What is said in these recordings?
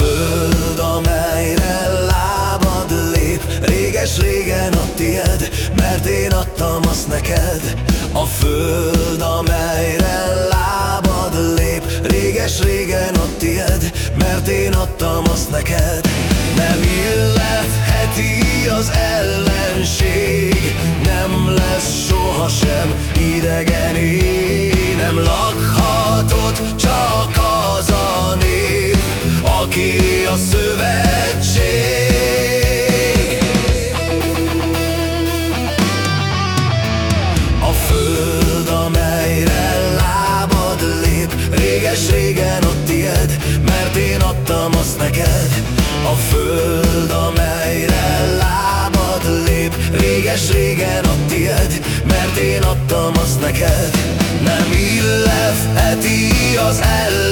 föld, amelyre lábad lép. Réges-régen a tied, mert én adtam azt neked. A föld, amelyre lábad lép. Réges-régen a tied, mert én adtam azt neked. Nem illetheti az ellenség. Nem lesz sohasem idegen Nem lakhatott. csak Réges-régen a tied, mert én adtam azt neked. A föld, amelyre lábad lép Réges-régen a tied, mert én adtam azt neked. Nem illetheti az ellenség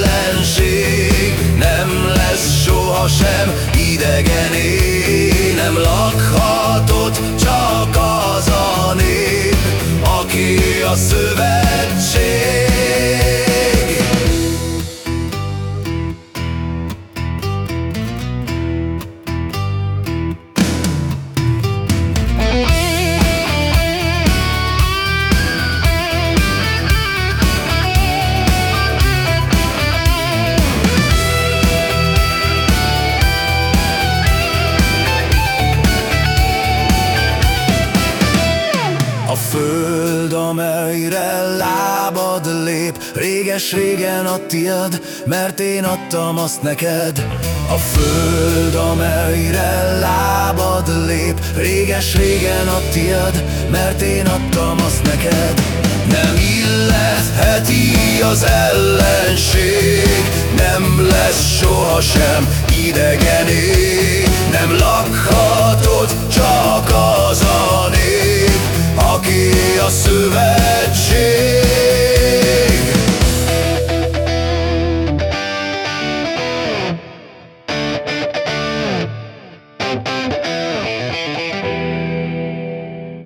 föld, amelyre lábad lép. Réges-régen a tied, mert én adtam azt neked. A föld, amelyre lábad lép. Réges-régen a tied, mert én adtam azt neked. Nem illetheti az ellenség. Nem lesz sohasem idegené. Nem lakhatod csak az